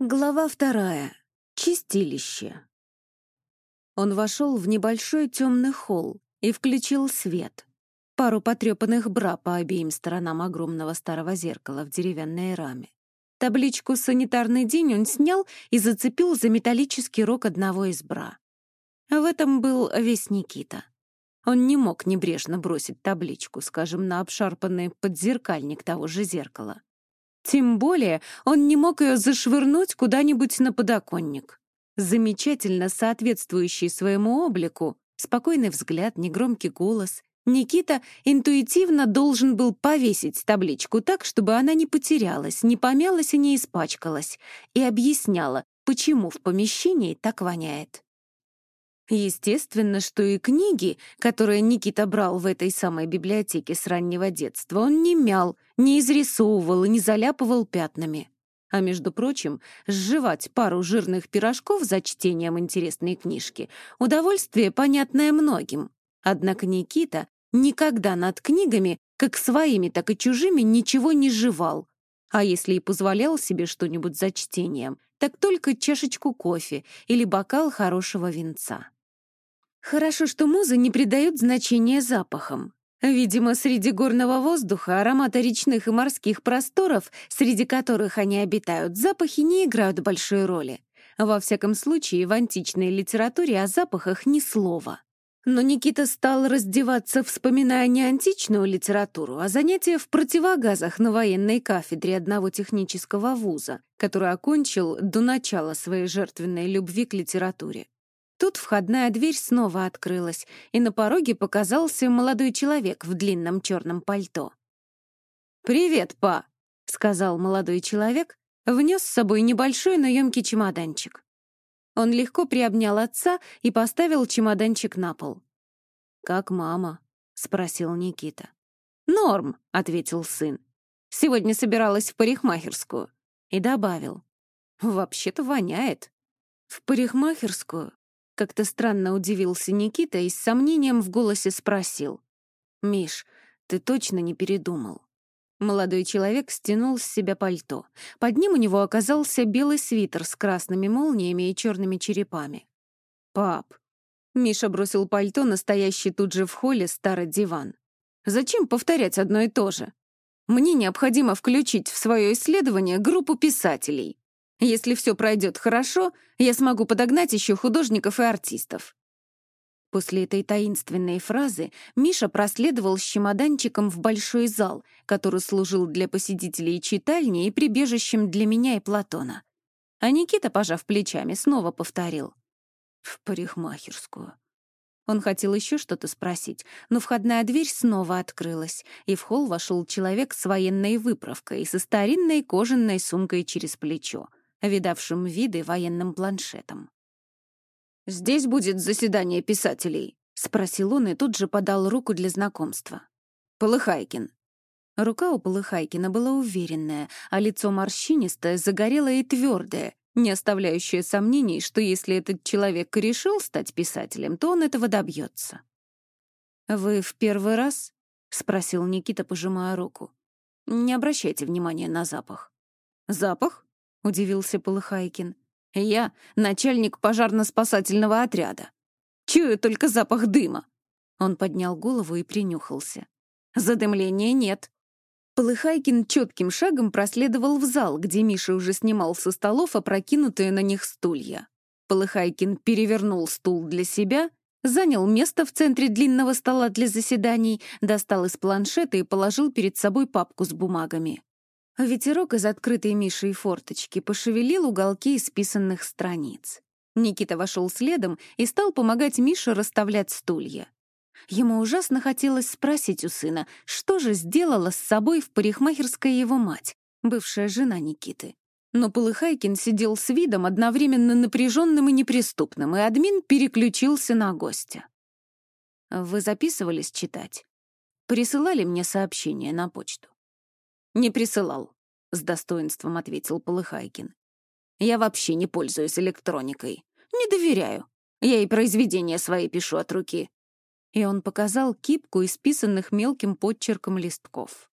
Глава вторая. Чистилище. Он вошел в небольшой темный холл и включил свет. Пару потрепанных бра по обеим сторонам огромного старого зеркала в деревянной раме. Табличку «Санитарный день» он снял и зацепил за металлический рог одного из бра. В этом был весь Никита. Он не мог небрежно бросить табличку, скажем, на обшарпанный подзеркальник того же зеркала. Тем более он не мог ее зашвырнуть куда-нибудь на подоконник. Замечательно соответствующий своему облику, спокойный взгляд, негромкий голос, Никита интуитивно должен был повесить табличку так, чтобы она не потерялась, не помялась и не испачкалась, и объясняла, почему в помещении так воняет. Естественно, что и книги, которые Никита брал в этой самой библиотеке с раннего детства, он не мял, не изрисовывал и не заляпывал пятнами. А между прочим, сживать пару жирных пирожков за чтением интересной книжки — удовольствие, понятное многим. Однако Никита никогда над книгами, как своими, так и чужими, ничего не жевал. А если и позволял себе что-нибудь за чтением, так только чашечку кофе или бокал хорошего винца. Хорошо, что музы не придают значения запахам. Видимо, среди горного воздуха, аромата речных и морских просторов, среди которых они обитают, запахи не играют большой роли. Во всяком случае, в античной литературе о запахах ни слова. Но Никита стал раздеваться, вспоминая не античную литературу, а занятия в противогазах на военной кафедре одного технического вуза, который окончил до начала своей жертвенной любви к литературе. Тут входная дверь снова открылась, и на пороге показался молодой человек в длинном черном пальто. «Привет, па!» — сказал молодой человек, внес с собой небольшой, но емкий чемоданчик. Он легко приобнял отца и поставил чемоданчик на пол. «Как мама?» — спросил Никита. «Норм», — ответил сын. «Сегодня собиралась в парикмахерскую». И добавил. «Вообще-то воняет». «В парикмахерскую?» Как-то странно удивился Никита и с сомнением в голосе спросил. «Миш, ты точно не передумал?» Молодой человек стянул с себя пальто. Под ним у него оказался белый свитер с красными молниями и черными черепами. «Пап!» Миша бросил пальто, настоящий тут же в холле старый диван. «Зачем повторять одно и то же? Мне необходимо включить в свое исследование группу писателей. Если все пройдет хорошо, я смогу подогнать еще художников и артистов». После этой таинственной фразы Миша проследовал с чемоданчиком в большой зал, который служил для посетителей читальни и прибежищем для меня и Платона. А Никита, пожав плечами, снова повторил. «В парикмахерскую». Он хотел еще что-то спросить, но входная дверь снова открылась, и в холл вошел человек с военной выправкой и со старинной кожаной сумкой через плечо — видавшим виды военным планшетом. «Здесь будет заседание писателей», — спросил он и тут же подал руку для знакомства. «Полыхайкин». Рука у Полыхайкина была уверенная, а лицо морщинистое, загорелое и твердое, не оставляющее сомнений, что если этот человек решил стать писателем, то он этого добьется. «Вы в первый раз?» — спросил Никита, пожимая руку. «Не обращайте внимания на запах». «Запах?» — удивился Полыхайкин. «Я начальник пожарно-спасательного отряда. Чую только запах дыма». Он поднял голову и принюхался. «Задымления нет». Полыхайкин четким шагом проследовал в зал, где Миша уже снимал со столов опрокинутые на них стулья. Полыхайкин перевернул стул для себя, занял место в центре длинного стола для заседаний, достал из планшета и положил перед собой папку с бумагами. Ветерок из открытой Мишей форточки пошевелил уголки исписанных страниц. Никита вошел следом и стал помогать Мише расставлять стулья. Ему ужасно хотелось спросить у сына, что же сделала с собой в парикмахерской его мать, бывшая жена Никиты. Но Полыхайкин сидел с видом одновременно напряженным и неприступным, и админ переключился на гостя. «Вы записывались читать? Присылали мне сообщение на почту?» «Не присылал», — с достоинством ответил Полыхайкин. «Я вообще не пользуюсь электроникой. Не доверяю. Я и произведения свои пишу от руки». И он показал кипку исписанных мелким подчерком листков.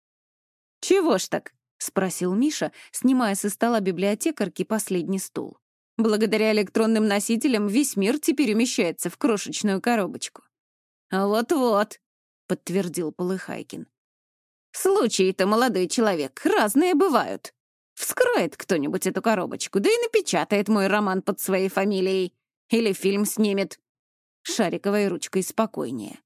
«Чего ж так?» — спросил Миша, снимая со стола библиотекарки последний стул. «Благодаря электронным носителям весь мир теперь умещается в крошечную коробочку». «Вот-вот», — подтвердил Полыхайкин. «Случаи-то, молодой человек, разные бывают. Вскроет кто-нибудь эту коробочку, да и напечатает мой роман под своей фамилией. Или фильм снимет. Шариковой ручкой спокойнее.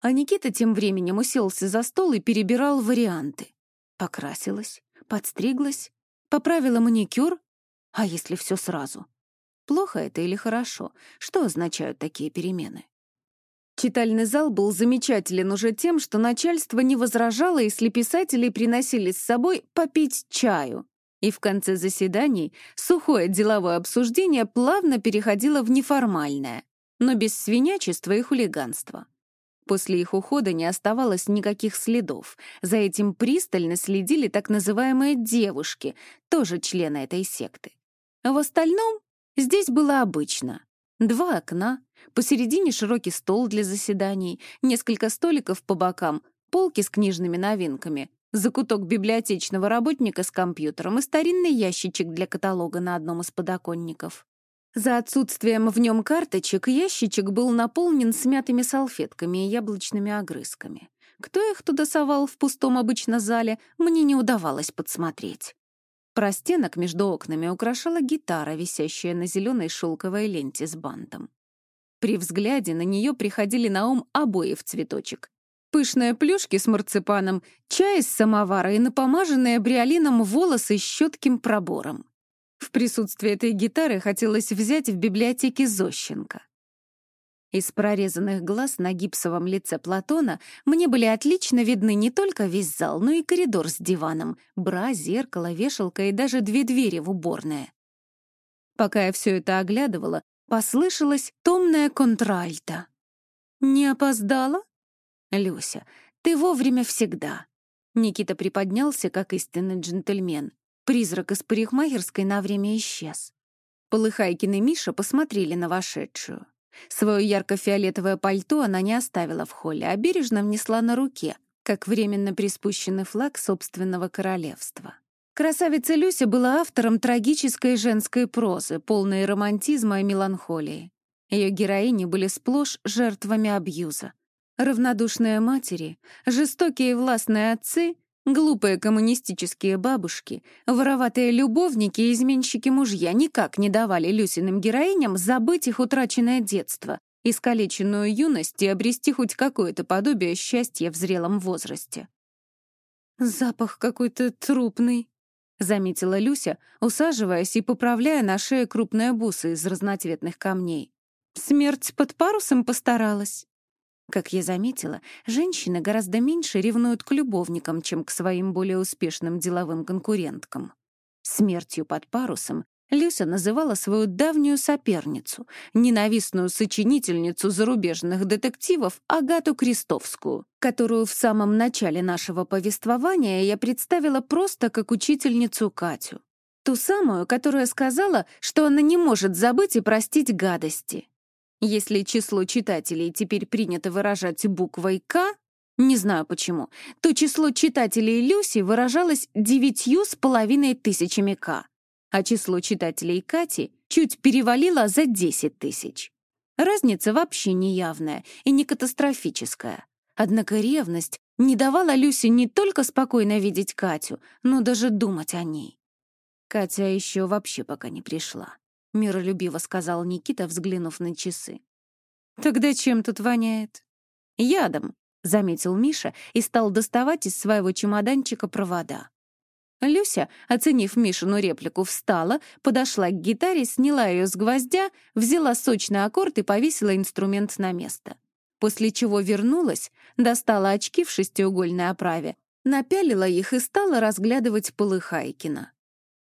А Никита тем временем уселся за стол и перебирал варианты. Покрасилась, подстриглась, поправила маникюр. А если все сразу? Плохо это или хорошо? Что означают такие перемены? Читальный зал был замечателен уже тем, что начальство не возражало, если писатели приносили с собой попить чаю. И в конце заседаний сухое деловое обсуждение плавно переходило в неформальное, но без свинячества и хулиганства. После их ухода не оставалось никаких следов. За этим пристально следили так называемые девушки, тоже члены этой секты. А в остальном здесь было обычно. Два окна, посередине широкий стол для заседаний, несколько столиков по бокам, полки с книжными новинками, закуток библиотечного работника с компьютером и старинный ящичек для каталога на одном из подоконников. За отсутствием в нем карточек ящичек был наполнен смятыми салфетками и яблочными огрызками. Кто их туда совал в пустом обычно зале, мне не удавалось подсмотреть. Простенок между окнами украшала гитара, висящая на зеленой шелковой ленте с бантом. При взгляде на нее приходили на ум обои в цветочек. Пышные плюшки с марципаном, чай из самовара и напомаженные бриолином волосы с щетким пробором. В присутствии этой гитары хотелось взять в библиотеке Зощенко. Из прорезанных глаз на гипсовом лице Платона мне были отлично видны не только весь зал, но и коридор с диваном, бра, зеркало, вешалка и даже две двери в уборное. Пока я все это оглядывала, послышалась томная контральта. «Не опоздала?» «Люся, ты вовремя всегда». Никита приподнялся, как истинный джентльмен. Призрак из парикмахерской на время исчез. Полыхайкин и Миша посмотрели на вошедшую. Свое ярко-фиолетовое пальто она не оставила в холле, а бережно внесла на руке, как временно приспущенный флаг собственного королевства. Красавица Люся была автором трагической женской прозы, полной романтизма и меланхолии. Ее героини были сплошь жертвами абьюза. Равнодушные матери, жестокие и властные отцы Глупые коммунистические бабушки, вороватые любовники и изменщики-мужья никак не давали Люсиным героиням забыть их утраченное детство, искалеченную юность и обрести хоть какое-то подобие счастья в зрелом возрасте. «Запах какой-то трупный», — заметила Люся, усаживаясь и поправляя на шее крупные бусы из разноцветных камней. «Смерть под парусом постаралась». Как я заметила, женщины гораздо меньше ревнуют к любовникам, чем к своим более успешным деловым конкуренткам. Смертью под парусом Люся называла свою давнюю соперницу, ненавистную сочинительницу зарубежных детективов Агату Крестовскую, которую в самом начале нашего повествования я представила просто как учительницу Катю. Ту самую, которая сказала, что она не может забыть и простить гадости. Если число читателей теперь принято выражать буквой «К», не знаю почему, то число читателей Люси выражалось девятью с половиной тысячами «К», а число читателей Кати чуть перевалило за десять тысяч. Разница вообще неявная и не катастрофическая. Однако ревность не давала Люсе не только спокойно видеть Катю, но даже думать о ней. Катя еще вообще пока не пришла миролюбиво сказал Никита, взглянув на часы. «Тогда чем тут воняет?» «Ядом», — заметил Миша и стал доставать из своего чемоданчика провода. Люся, оценив Мишину реплику, встала, подошла к гитаре, сняла ее с гвоздя, взяла сочный аккорд и повесила инструмент на место. После чего вернулась, достала очки в шестиугольной оправе, напялила их и стала разглядывать Полыхайкина.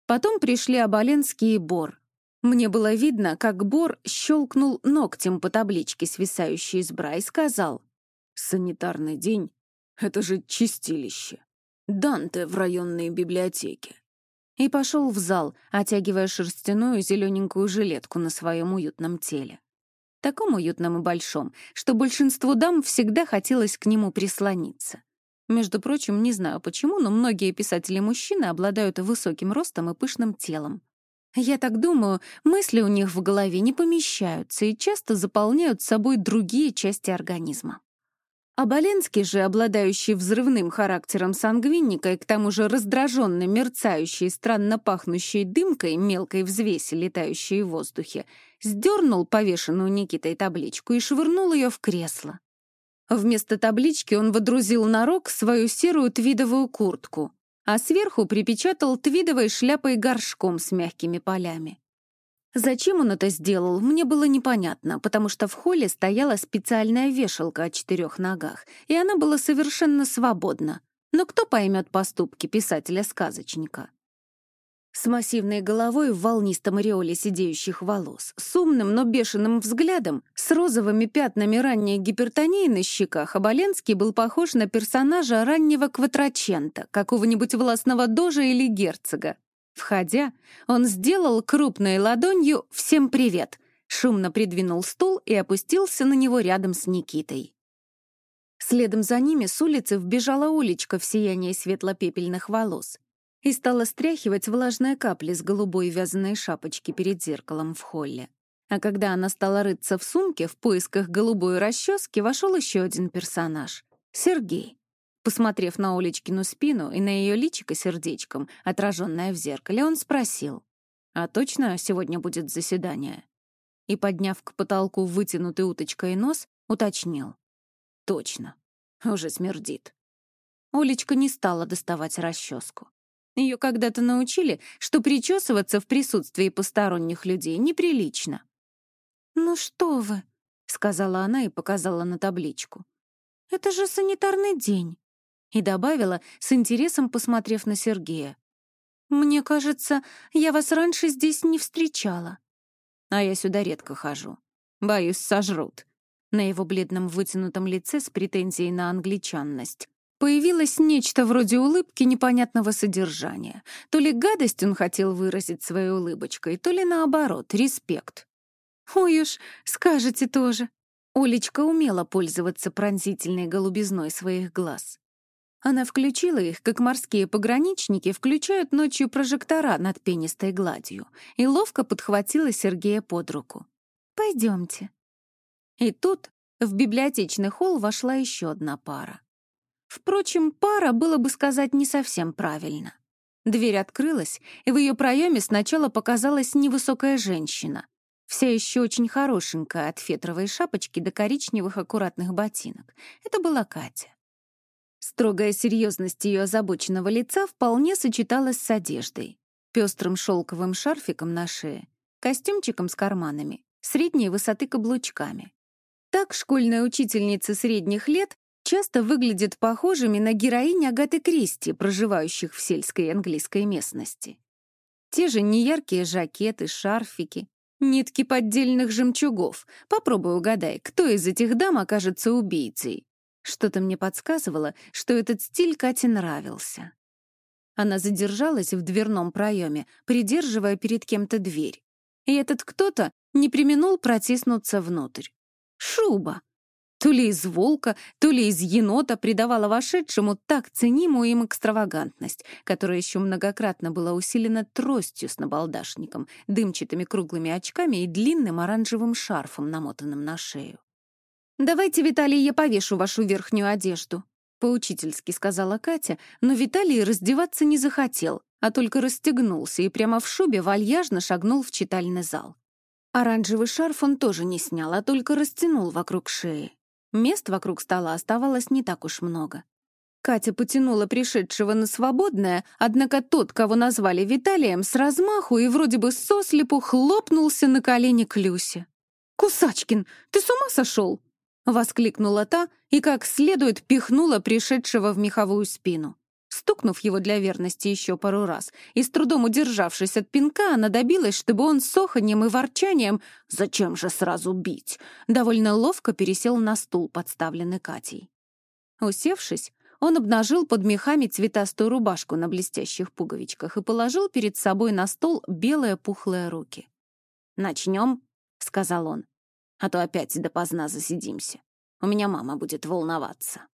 Потом пришли Оболенский и Бор. Мне было видно, как Бор щелкнул ногтем по табличке, свисающей из бра, и сказал, «Санитарный день — это же чистилище. Данте в районной библиотеке». И пошел в зал, оттягивая шерстяную зелененькую жилетку на своем уютном теле. Таком уютном и большом, что большинству дам всегда хотелось к нему прислониться. Между прочим, не знаю почему, но многие писатели-мужчины обладают высоким ростом и пышным телом. Я так думаю, мысли у них в голове не помещаются и часто заполняют собой другие части организма. А Боленский же, обладающий взрывным характером сангвинника и к тому же раздраженный, мерцающий, странно пахнущей дымкой мелкой взвеси, летающей в воздухе, сдернул повешенную Никитой табличку и швырнул ее в кресло. Вместо таблички он водрузил на рог свою серую твидовую куртку, а сверху припечатал твидовой шляпой горшком с мягкими полями. Зачем он это сделал, мне было непонятно, потому что в холле стояла специальная вешалка о четырех ногах, и она была совершенно свободна. Но кто поймет поступки писателя-сказочника? С массивной головой в волнистом ореоле сидеющих волос, с умным, но бешеным взглядом, с розовыми пятнами ранней гипертонии на щеках, Оболенский был похож на персонажа раннего кватрачента, какого-нибудь властного дожа или герцога. Входя, он сделал крупной ладонью «Всем привет!», шумно придвинул стул и опустился на него рядом с Никитой. Следом за ними с улицы вбежала Улечка в сияние светло-пепельных волос и стала стряхивать влажные капли с голубой вязаной шапочки перед зеркалом в холле. А когда она стала рыться в сумке в поисках голубой расчески, вошел еще один персонаж — Сергей. Посмотрев на Олечкину спину и на ее личико сердечком, отраженное в зеркале, он спросил, «А точно сегодня будет заседание?» И, подняв к потолку вытянутый уточкой нос, уточнил, «Точно, уже смердит». Олечка не стала доставать расческу. Ее когда-то научили, что причесываться в присутствии посторонних людей неприлично. «Ну что вы», — сказала она и показала на табличку. «Это же санитарный день». И добавила, с интересом посмотрев на Сергея. «Мне кажется, я вас раньше здесь не встречала». «А я сюда редко хожу. Боюсь, сожрут». На его бледном вытянутом лице с претензией на англичанность Появилось нечто вроде улыбки непонятного содержания. То ли гадость он хотел выразить своей улыбочкой, то ли наоборот, респект. «Ой уж, скажете тоже». Олечка умела пользоваться пронзительной голубизной своих глаз. Она включила их, как морские пограничники включают ночью прожектора над пенистой гладью, и ловко подхватила Сергея под руку. «Пойдемте». И тут в библиотечный холл вошла еще одна пара. Впрочем, пара было бы сказать не совсем правильно. Дверь открылась, и в ее проеме сначала показалась невысокая женщина, вся еще очень хорошенькая от фетровой шапочки до коричневых аккуратных ботинок. Это была Катя. Строгая серьезность ее озабоченного лица вполне сочеталась с одеждой. Пестрым шелковым шарфиком на шее, костюмчиком с карманами, средней высоты каблучками. Так школьная учительница средних лет часто выглядят похожими на героинь Агаты Кристи, проживающих в сельской английской местности. Те же неяркие жакеты, шарфики, нитки поддельных жемчугов. Попробуй угадай, кто из этих дам окажется убийцей. Что-то мне подсказывало, что этот стиль Кате нравился. Она задержалась в дверном проеме, придерживая перед кем-то дверь. И этот кто-то не применул протиснуться внутрь. Шуба! То ли из волка, то ли из енота придавала вошедшему так ценимую им экстравагантность, которая еще многократно была усилена тростью с набалдашником, дымчатыми круглыми очками и длинным оранжевым шарфом, намотанным на шею. «Давайте, Виталий, я повешу вашу верхнюю одежду», — поучительски сказала Катя, но Виталий раздеваться не захотел, а только расстегнулся и прямо в шубе вальяжно шагнул в читальный зал. Оранжевый шарф он тоже не снял, а только растянул вокруг шеи. Мест вокруг стола оставалось не так уж много. Катя потянула пришедшего на свободное, однако тот, кого назвали Виталием, с размаху и вроде бы сослепу хлопнулся на колени к Люсе. «Кусачкин, ты с ума сошел?» — воскликнула та и как следует пихнула пришедшего в меховую спину. Стукнув его для верности еще пару раз и с трудом удержавшись от пинка, она добилась, чтобы он с оханьем и ворчанием «Зачем же сразу бить?» довольно ловко пересел на стул, подставленный Катей. Усевшись, он обнажил под мехами цветастую рубашку на блестящих пуговичках и положил перед собой на стол белые пухлые руки. «Начнем», — сказал он, — «а то опять допоздна засидимся. У меня мама будет волноваться».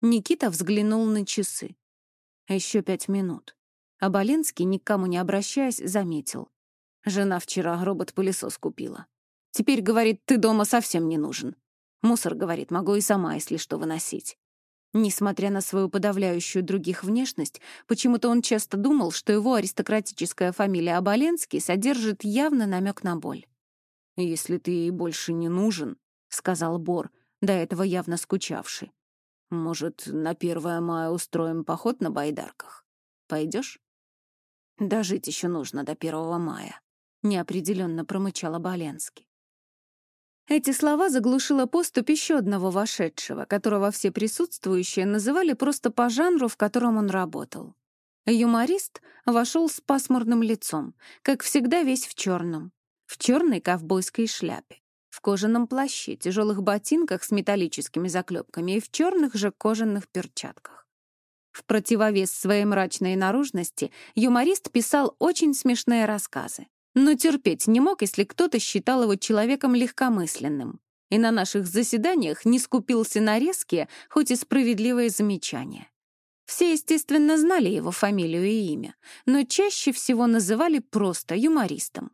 Никита взглянул на часы. Еще пять минут. А Боленский, никому не обращаясь, заметил. Жена вчера робот-пылесос купила. Теперь, говорит, ты дома совсем не нужен. Мусор, говорит, могу и сама, если что, выносить. Несмотря на свою подавляющую других внешность, почему-то он часто думал, что его аристократическая фамилия Оболенский содержит явно намек на боль. «Если ты ей больше не нужен», — сказал Бор, до этого явно скучавший, «может, на 1 мая устроим поход на байдарках? Пойдешь?» «Дожить еще нужно до 1 мая», — неопределенно промычал Оболенский. Эти слова заглушила поступь еще одного вошедшего, которого все присутствующие называли просто по жанру, в котором он работал. Юморист вошел с пасмурным лицом, как всегда весь в черном, в черной ковбойской шляпе, в кожаном плаще, тяжелых ботинках с металлическими заклепками и в черных же кожаных перчатках. В противовес своей мрачной наружности юморист писал очень смешные рассказы но терпеть не мог, если кто-то считал его человеком легкомысленным. И на наших заседаниях не скупился на резкие, хоть и справедливые замечания. Все, естественно, знали его фамилию и имя, но чаще всего называли просто юмористом.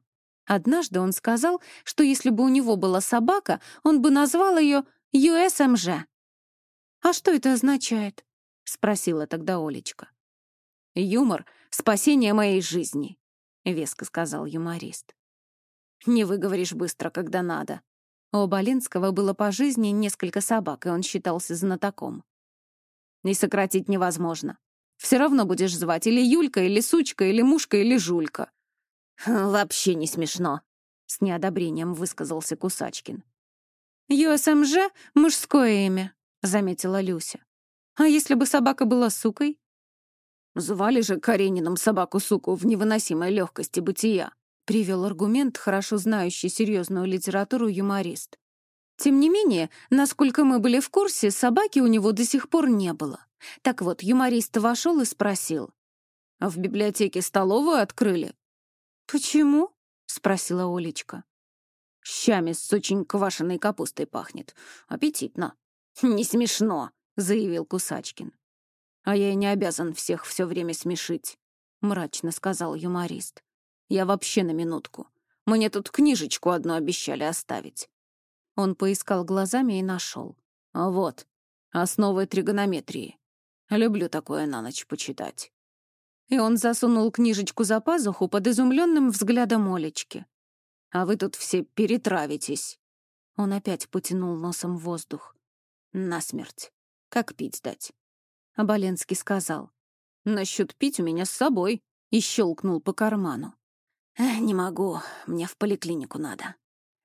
Однажды он сказал, что если бы у него была собака, он бы назвал ее USMG. «А что это означает?» — спросила тогда Олечка. «Юмор — спасение моей жизни», — веско сказал юморист. «Не выговоришь быстро, когда надо». У Болинского было по жизни несколько собак, и он считался знатоком. «И сократить невозможно. Все равно будешь звать или Юлька, или Сучка, или Мушка, или Жулька». «Вообще не смешно», — с неодобрением высказался Кусачкин. «ЮСМЖ — мужское имя», — заметила Люся. «А если бы собака была сукой?» Звали же Карениным собаку-суку в невыносимой легкости бытия, привел аргумент, хорошо знающий серьезную литературу юморист. Тем не менее, насколько мы были в курсе, собаки у него до сих пор не было. Так вот, юморист вошел и спросил. «А в библиотеке столовую открыли?» «Почему?» — спросила Олечка. «Щами с очень квашеной капустой пахнет. Аппетитно». «Не смешно», — заявил Кусачкин. «А я и не обязан всех все время смешить», — мрачно сказал юморист. «Я вообще на минутку. Мне тут книжечку одну обещали оставить». Он поискал глазами и нашел. А «Вот, основы тригонометрии. Люблю такое на ночь почитать». И он засунул книжечку за пазуху под изумленным взглядом Олечки. «А вы тут все перетравитесь». Он опять потянул носом воздух. «Насмерть. Как пить дать?» Оболенский сказал. «Насчет пить у меня с собой», и щелкнул по карману. «Не могу, мне в поликлинику надо».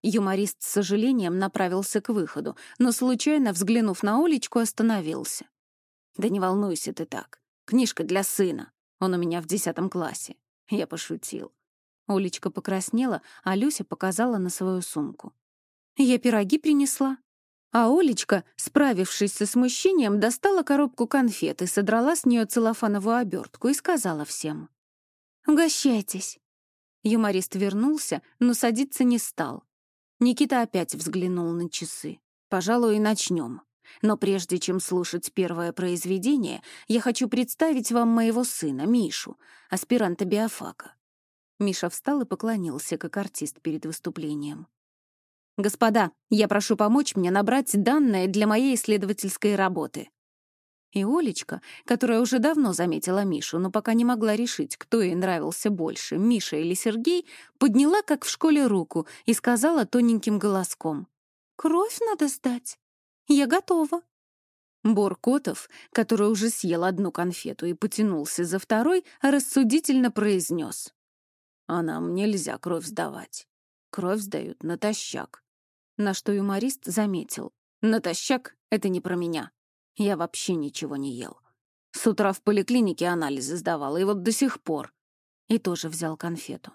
Юморист с сожалением направился к выходу, но, случайно взглянув на Олечку, остановился. «Да не волнуйся ты так. Книжка для сына. Он у меня в десятом классе». Я пошутил. Олечка покраснела, а Люся показала на свою сумку. «Я пироги принесла», а Олечка, справившись со смущением, достала коробку конфет и содрала с нее целлофановую обертку и сказала всем. «Угощайтесь». Юморист вернулся, но садиться не стал. Никита опять взглянул на часы. «Пожалуй, и начнем. Но прежде чем слушать первое произведение, я хочу представить вам моего сына, Мишу, аспиранта биофака». Миша встал и поклонился, как артист перед выступлением. «Господа, я прошу помочь мне набрать данные для моей исследовательской работы». И Олечка, которая уже давно заметила Мишу, но пока не могла решить, кто ей нравился больше, Миша или Сергей, подняла, как в школе, руку и сказала тоненьким голоском. «Кровь надо сдать. Я готова». Боркотов, который уже съел одну конфету и потянулся за второй, рассудительно произнес. «А нам нельзя кровь сдавать. Кровь сдают натощак. На что юморист заметил. «Натощак — это не про меня. Я вообще ничего не ел. С утра в поликлинике анализы сдавал, и вот до сих пор». И тоже взял конфету.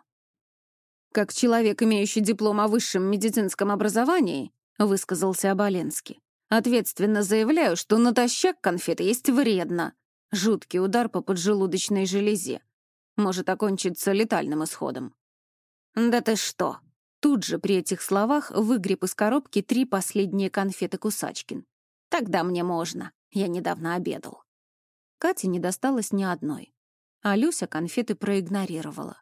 «Как человек, имеющий диплом о высшем медицинском образовании», — высказался Оболенский, «ответственно заявляю, что натощак конфеты есть вредно. Жуткий удар по поджелудочной железе. Может окончиться летальным исходом». «Да ты что?» Тут же при этих словах выгреб из коробки три последние конфеты Кусачкин. «Тогда мне можно. Я недавно обедал». Кате не досталось ни одной. А Люся конфеты проигнорировала.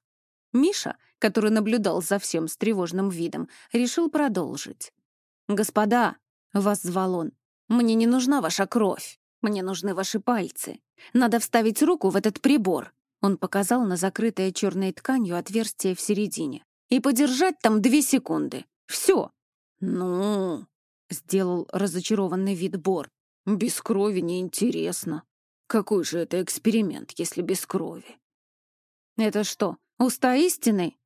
Миша, который наблюдал за всем с тревожным видом, решил продолжить. «Господа!» — вас звал он. «Мне не нужна ваша кровь. Мне нужны ваши пальцы. Надо вставить руку в этот прибор». Он показал на закрытое черной тканью отверстие в середине. «И подержать там две секунды. Все». «Ну...» — сделал разочарованный вид Бор. «Без крови неинтересно. Какой же это эксперимент, если без крови?» «Это что, уста истины?»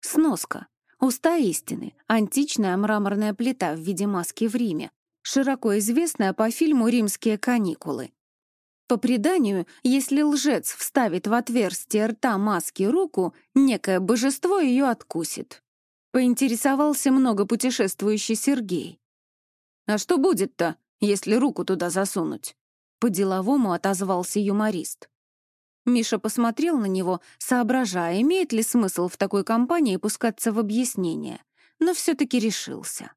Сноска. Уста истины — античная мраморная плита в виде маски в Риме, широко известная по фильму «Римские каникулы». По преданию, если лжец вставит в отверстие рта маски руку, некое божество ее откусит. Поинтересовался много путешествующий Сергей. «А что будет-то, если руку туда засунуть?» По-деловому отозвался юморист. Миша посмотрел на него, соображая, имеет ли смысл в такой компании пускаться в объяснение, но все-таки решился.